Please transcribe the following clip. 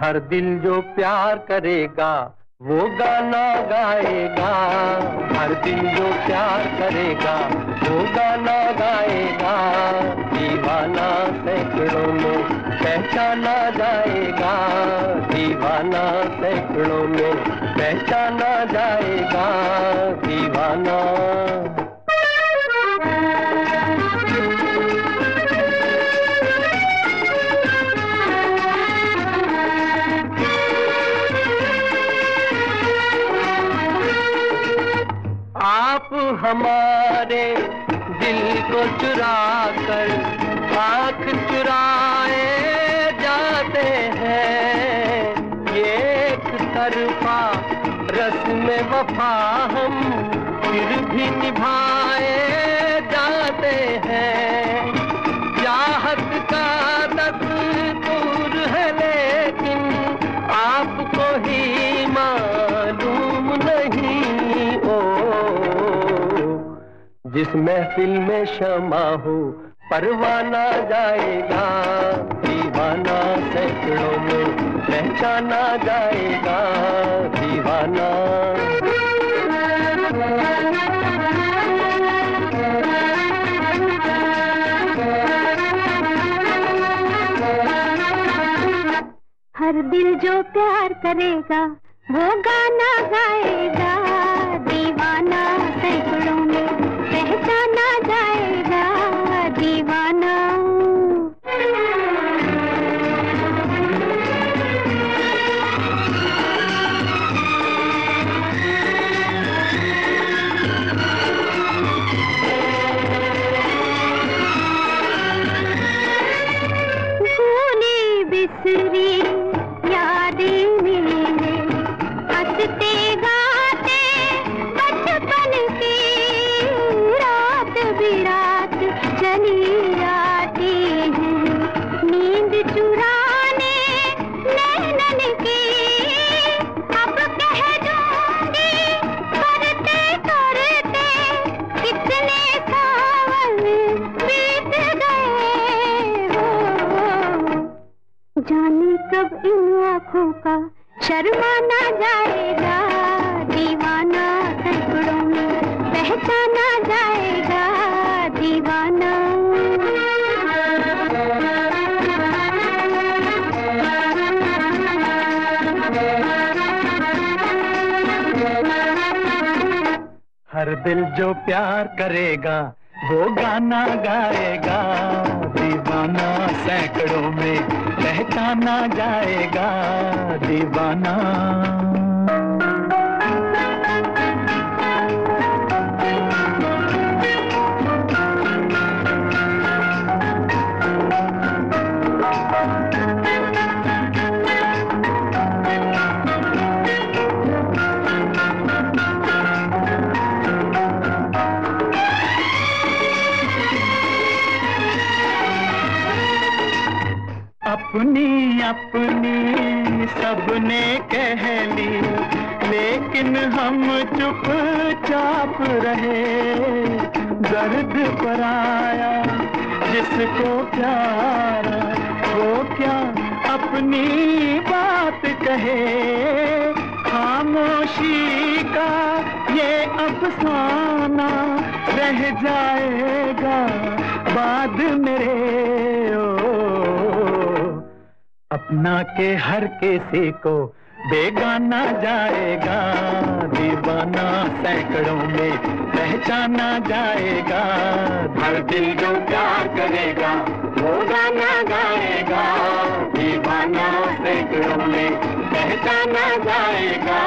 हर दिल जो प्यार करेगा, वो गाना गाएगा। हर दिल जो प्यार करेगा, वो गाना गाएगा। दीवाना आप हमारे दिल को चुरा कर आँख चुराए जाते हैं। ये एक तरफा रस्म वफा हम फिर भी निभाए जाते हैं। चाहत का दस्तूर है लेकिन आपको ही मालूम नहीं। ओ, जिस महफिल में शमा हो, परवाना जाएगा। दीवाना सैकड़ों में पहचाना जाएगा। दीवाना हर दिल जो प्यार करेगा, वो गाना गाएगा। दीवाना सैकड़ों में पहचाना जाएगा। दीवाना। बिसरी जाने कब इन आँखों का शर्माना जाएगा, दीवाना सैकड़ों में पहचाना जाएगा, दीवाना। हर दिल जो प्यार करेगा वो गाना गाएगा दीवाना सैकड़ों में पहचाना जाएगा दीवाना। अपनी अपनी, सबने कह ली। लेकिन हम चुप चाप रहे। दर्द पर आया जिसको प्यारा, वो क्या अपनी बात कहे? खामोशी का ये अफसाना रह जाएगा बाद मेरे अपना के हर किसी को बेगाना जाएगा, दीवाना सैकड़ों में पहचाना जाएगा। हर दिल जो प्यार करेगा, वो गाना गाएगा, दीवाना सैकड़ों में पहचाना जाएगा।